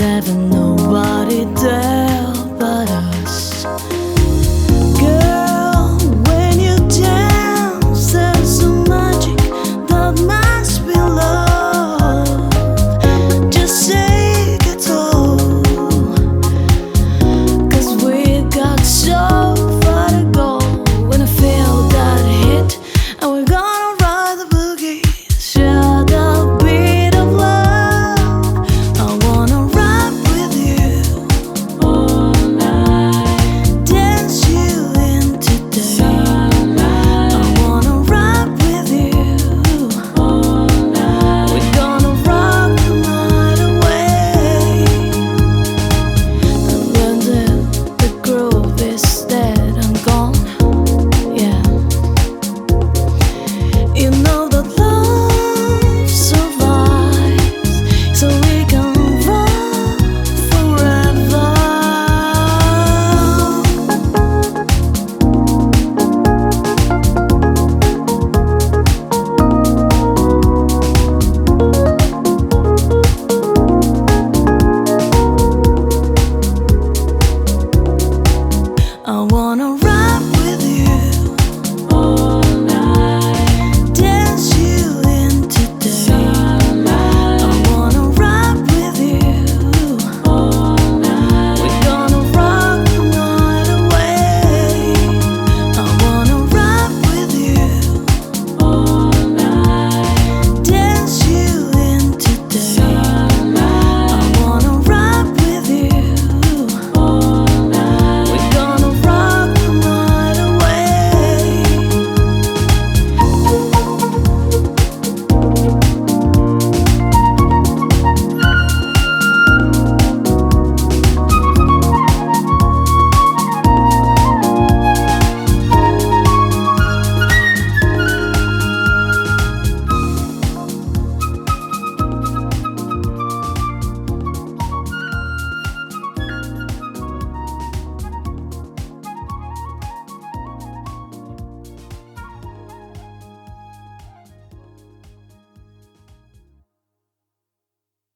ever nobody there but us. on a